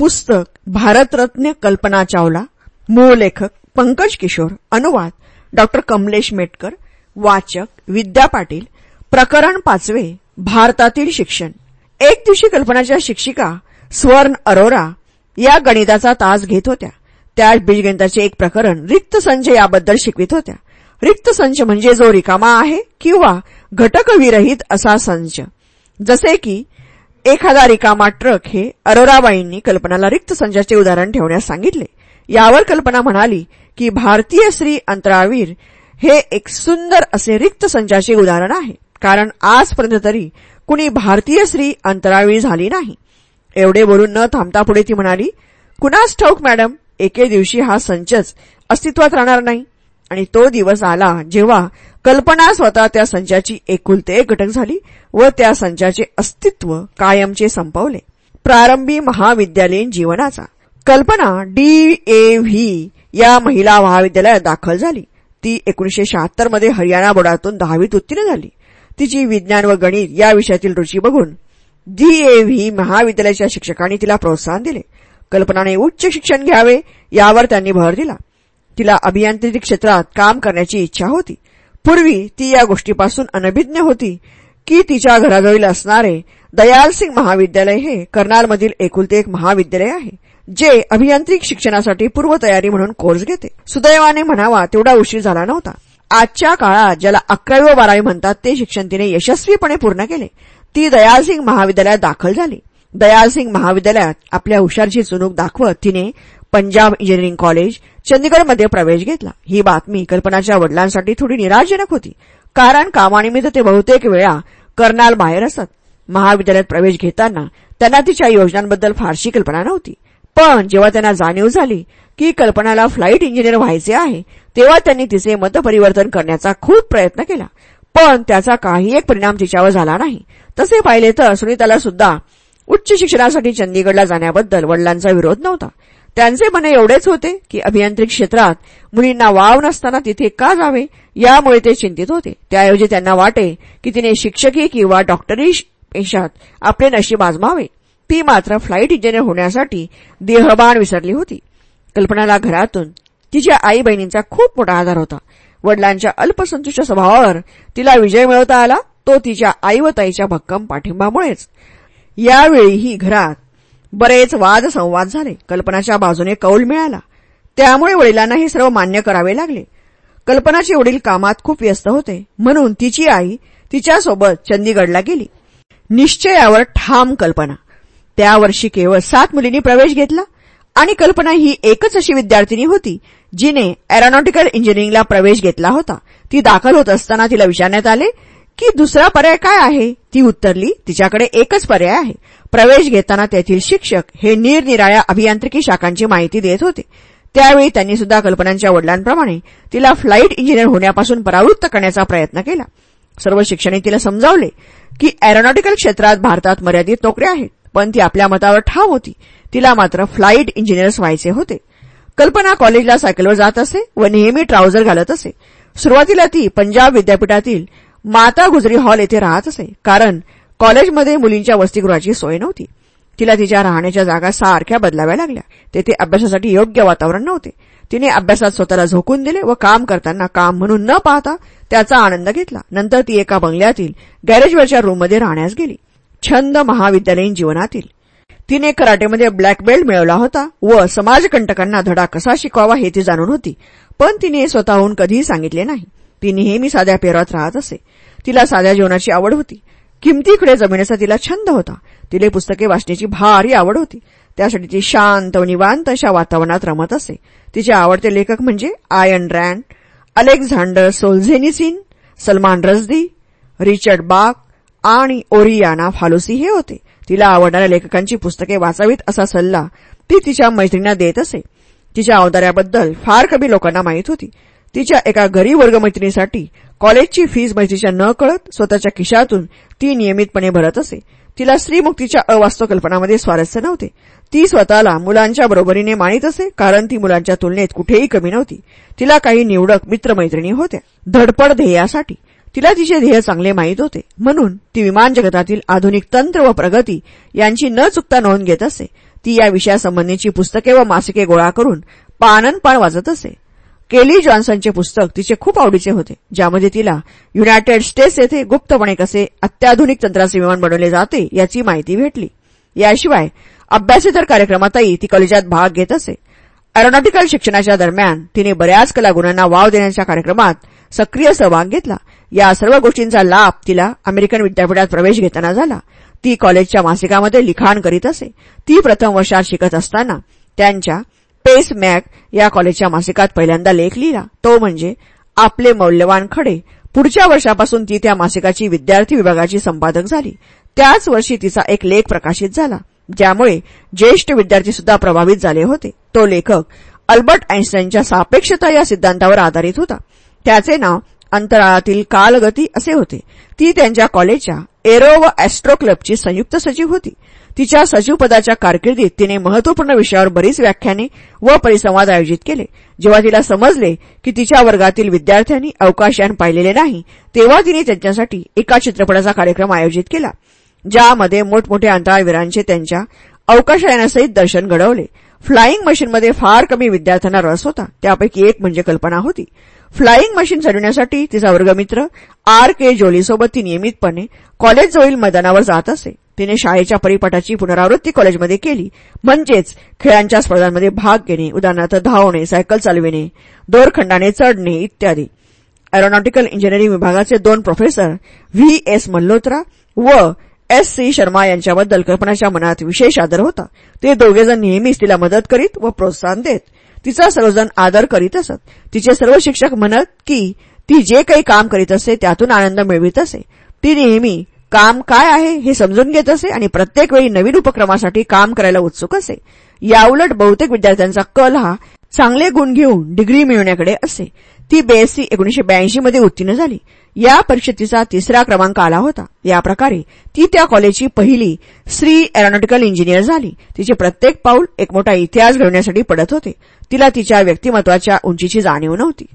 पुस्तक भारतरत्न कल्पना चावला मूळ लेखक पंकज किशोर अनुवाद डॉक्टर कमलेश मेटकर वाचक विद्या पाटील प्रकरण पाचवे भारतातील शिक्षण. एक दिवशी कल्पनाच्या शिक्षिका स्वर्ण अरोरा या गणिताचा तास घेत होत्या. त्या बीजगणिताचे एक प्रकरण रिक्त संच याबद्दल शिकवित होत्या. रिक्त संच म्हणजे जो रिकामा आहे किंवा घटकविरहित असा संच. जसे की एखादा रिकामा ट्रक हे अरोराबाईंनी कल्पनाला रिक्त संचाचे उदाहरण ठेवण्यास सांगितले. यावर कल्पना म्हणाली की भारतीय श्री अंतराळवीर हे एक सुंदर असे रिक्त संचाचे उदाहरण आहे. कारण आजपर्यंत तरी कुणी भारतीय श्री अंतराळवीर झाली नाही. एवढे बोलून न थांबता पुढे ती म्हणाली कुणास ठाऊक मॅडम एके दिवशी हा संचच अस्तित्वात राहणार नाही. आणि तो दिवस आला जेव्हा कल्पना स्वतः त्या संचाची एकुलते एक घटक झाली व त्या संचाचे अस्तित्व कायमचे संपवले. प्रारंभी महाविद्यालयीन जीवनाचा. कल्पना डी ए व्ही या महिला महाविद्यालयात दाखल झाली. ती एकोणीशे शहात्तरमध्ये हरियाणा बोर्डातून दहावीत उत्तीर्ण झाली. तिची विज्ञान व गणित या विषयातील रुची बघून डी ए व्ही महाविद्यालयाच्या शिक्षकांनी तिला प्रोत्साहन दिले. कल्पनाने उच्च शिक्षण घ्यावे यावर त्यांनी भर दिला. तिला अभियांत्रिकी क्षेत्रात काम करण्याची इच्छा होती. पूर्वी ती या गोष्टीपासून अनभिज्ञ होती की तिच्या घराजवळील असणारे दयालसिंग महाविद्यालय हे कर्नालमधील एकुलते एक महाविद्यालय आहे जे अभियांत्रिक शिक्षणासाठी पूर्वतयारी म्हणून कोर्स घेते. सुदैवाने म्हणावा तेवढा उशीर झाला नव्हता. आजच्या काळात ज्याला अकरावी व बारावी म्हणतात ते शिक्षण तिने यशस्वीपणे पूर्ण केले. ती दयालसिंग महाविद्यालयात दाखल झाली. दयालसिंग महाविद्यालयात आपल्या हुशारची चुनूक दाखवत तिने पंजाब इंजिनिअरिंग कॉलेज चंदीगडमध्ये प्रवेश घेतला. ही बातमी कल्पनाच्या वडिलांसाठी थोडी निराशजनक होती. कारण कामानिमित्त ते बहुतेक वेळा कर्नाल बाहेर असत. महाविद्यालयात प्रवेश घेताना त्यांना तिच्या योजनांबद्दल फारशी कल्पना नव्हती. पण जेव्हा त्यांना जाणीव झाली की कल्पनाला फ्लाईट इंजिनियर व्हायचे आहे तेव्हा त्यांनी तिचे मतपरिवर्तन करण्याचा खूप प्रयत्न केला. पण त्याचा काही एक परिणाम तिच्यावर झाला नाही. तसे पाहिले तर सुनीताला सुद्धा उच्च शिक्षणासाठी चंदीगडला जाण्याबद्दल वडिलांचा विरोध नव्हता. त्यांचे म्हणे एवढेच होते की अभियांत्रिक क्षेत्रात मुलींना वाव नसताना तिथे का जावे यामुळे ते चिंतित होते. त्याऐवजी त्यांना वाटे की तिने शिक्षकी किंवा डॉक्टरी पेशात आपले नशीब आजमावे. ती मात्र फ्लाईट इंजिनियर होण्यासाठी देहबाण विसरली होती. कल्पनाला घरातून तिच्या आई बहिणींचा खूप मोठा आधार होता. वडिलांच्या अल्पसंतुष्ट स्वभावावर तिला विजय मिळवता आला तो तिच्या आई व ताईच्या भक्कम पाठिंबामुळेच यावेळीही घरात बरेच वाद संवाद झाले. कल्पनाच्या बाजूने कौल मिळाला. त्यामुळे वडिलांना हे सर्व मान्य करावे लागले. कल्पनाचे वडील कामात खूप व्यस्त होते. म्हणून तिची आई तिच्यासोबत चंदीगडला गेली. निश्चयावर ठाम कल्पना. त्या वर्षी केवळ सात मुलींनी प्रवेश घेतला आणि कल्पना ही एकच अशी विद्यार्थिनी होती जिने एरोनॉटिकल इंजिनिअरिंगला प्रवेश घेतला होता. ती दाखल होत असताना तिला विचारण्यात आले की दुसरा पर्याय काय आहे? ती उत्तरली तिच्याकडे एकच पर्याय आहे. प्रवेश घेताना तेथील शिक्षक हे निरनिराळ्या अभियांत्रिकी शाखांची माहिती देत होते. त्यावेळी त्यांनी सुद्धा कल्पनांच्या वडिलांप्रमाणे तिला फ्लाईट इंजिनियर होण्यापासून परावृत्त करण्याचा प्रयत्न केला. सर्व शिक्षणे तिला समजावले की एरोनॉटिकल क्षेत्रात भारतात मर्यादित नोकऱ्या आहेत पण ती आपल्या मतावर ठाव होती. तिला मात्र फ्लाईट इंजिनियर्स व्हायचे होते. कल्पना कॉलेजला सायकलवर जात असे व नेहमी ट्राउझर घालत असे. सुरुवातीला ती पंजाब विद्यापीठातील माता गुजरी हॉल येथे राहत असे कारण कॉलेजमध्ये मुलींच्या वसतिगृहाची सोय नव्हती. तिला तिच्या राहण्याच्या जागा सारख्या बदलाव्या लागल्या. तेथे अभ्यासासाठी योग्य वातावरण नव्हते. तिने अभ्यासात स्वतःला झोकून दिले व काम करताना काम म्हणून न पाहता त्याचा आनंद घेतला. नंतर ती एका बंगल्यातील गॅरेजवरच्या रूममध्ये राहण्यास गेली. छंद महाविद्यालयीन जीवनातील. तिने कराटेमध्ये ब्लॅक बेल्ट मिळवला होता व समाजकंटकांना धडा कसा शिकवावा हे ती जाणून होती. पण तिने स्वतःहून कधीही सांगितले नाही. ती नेहमी साध्या पेरात राहत असे. तिला साध्या जीवनाची आवड होती. किमतीकडे जमिनीचा तिला छंद होता. तिले पुस्तके वाचण्याची भारी आवड होती. त्यासाठी ती शांत व निवांत अशा वातावरणात रमत असे. तिचे आवडते लेखक म्हणजे Ayn Rand Alexander Solzhenitsyn Salman Rushdie Richard Bach आणि ओरियाना फालुसी हे होते. तिला आवडणाऱ्या लेखकांची पुस्तके वाचावीत असा सल्ला ती तिच्या मैत्रिणींना देत असे. तिच्या अवतार्याबद्दल फार कमी लोकांना माहीत होती. तिच्या एका घरी वर्गमैत्रिणीसाठी कॉलेजची फीज मैत्रीच्या न कळत स्वतःच्या खिशातून ती नियमितपणे भरत असे. तिला स्त्रीमुक्तीच्या अवास्तव कल्पनामध्ये स्वारस्य नव्हते. ती स्वतःला मुलांच्या बरोबरीने मानित असे कारण ती मुलांच्या तुलनेत कुठेही कमी नव्हती. तिला काही निवडक मित्रमैत्रिणी होत्या. धडपड ध्येयासाठी तिला तिचे ध्येय चांगले माहीत होते. म्हणून ती विमान जगतातील आधुनिक तंत्र व प्रगती यांची न चुकता नोंद घेत असे. ती या विषयासंबंधीची पुस्तके व मासिके गोळा करून पान वाजत असे. केली जॉन्सनचे पुस्तक. तिचे खूप आवडीचे होते ज्यामध्ये तिला युनायटेड स्टेट्स येथे गुप्तपणे कसे अत्याधुनिक तंत्राचे विमान बनवले जाते याची माहिती भेटली. याशिवाय अभ्यासेतर कार्यक्रमातही ती कॉलेजात भाग घेत असे. एरोनॉटिकल शिक्षणाच्या दरम्यान तिने बऱ्याच कलागुणांना वाव देण्याच्या कार्यक्रमात सक्रिय सहभाग घेतला. या सर्व गोष्टींचा लाभ तिला अमेरिकन विद्यापीठात प्रवेश घेताना झाला. ती कॉलेजच्या मासिकामध्ये लिखाण करीत असे. ती प्रथम वर्षात शिकत असताना त्यांच्या पेस मॅक या कॉलेजच्या मासिकात पहिल्यांदा लेख लिहिला. तो म्हणजे आपले मौल्यवान खडे. पुढच्या वर्षापासून ती त्या मासिकाची विद्यार्थी विभागाची संपादक झाली. त्याच वर्षी तिचा एक लेख प्रकाशित झाला ज्यामुळे ज्येष्ठ विद्यार्थी सुद्धा प्रभावित झाले होते. तो लेखक अल्बर्ट आईन्स्टाईनच्या सापेक्षता या सिद्धांतावर आधारित होता. त्याचे नाव अंतराळातील कालगती असे होते. ती त्यांच्या कॉलेजच्या एरो व अॅस्ट्रो क्लबची संयुक्त सचिव होती. तिच्या सचिवपदाच्या कारकिर्दीत तिने महत्त्वपूर्ण विषयावर बरीच व्याख्याने व परिसंवाद आयोजित केले. जेव्हा तिला समजले की तिच्या वर्गातील विद्यार्थ्यांनी अवकाशयान पाहिलेले नाही तेव्हा तिने त्यांच्यासाठी एका चित्रपटाचा कार्यक्रम आयोजित केला ज्यामध्ये मोठमोठ्या अंतराळवीरांचे त्यांच्या अवकाशयानासहित दर्शन घडवले. फ्लाईंग मशीनमध्ये फार कमी विद्यार्थ्यांना रस होता त्यापैकी एक म्हणजे कल्पना होती. फ्लाईंग मशीन चढवण्यासाठी तिचा वर्गमित्र आर के जोलीसोबत ती नियमितपणे कॉलेजजवळील मैदानावर जात असे. तिने शाळेच्या परिपाठाची पुनरावृत्ती कॉलेजमध्ये केली. म्हणजेच खेळांच्या स्पर्धांमध्ये भाग घेणे उदाहरणार्थ धावणे सायकल चालविणे दोरखंडाने चढणे इत्यादी. एरोनॉटिकल इंजिनिअरिंग विभागाचे दोन प्रोफेसर व्ही एस मल्होत्रा व एस सी शर्मा यांच्याबद्दल कल्पनाच्या मनात विशेष आदर होता. ते दोघेजण नेहमीच तिला मदत करीत व प्रोत्साहन देत. तिचा सर्वजण आदर करीत असत. तिचे सर्व शिक्षक म्हणत की ती जे काही काम करीत असे त्यातून आनंद मिळवित असे. ती नेहमी काम काय आहे हे समजून घेत असे आणि प्रत्येक वेळी नवीन उपक्रमासाठी काम करायला उत्सुक असे. याउलट बहुतेक विद्यार्थ्यांचा कल हा चांगले गुण घेऊन डिग्री मिळवण्याकडे असे. ती बीएससी एकोणीशे ब्याऐंशी मध्ये उत्तीर्ण झाली. या परीक्षेत तिसरा क्रमांक आला होता. या प्रकारे ती त्या कॉलेजची पहिली श्री एरोनॉटिकल इंजिनियर झाली. तिचे प्रत्येक पाऊल एक मोठा इतिहास घडवण्यासाठी पडत होते. तिला तिच्या व्यक्तिमत्वाच्या उंचीची जाणीव नव्हती.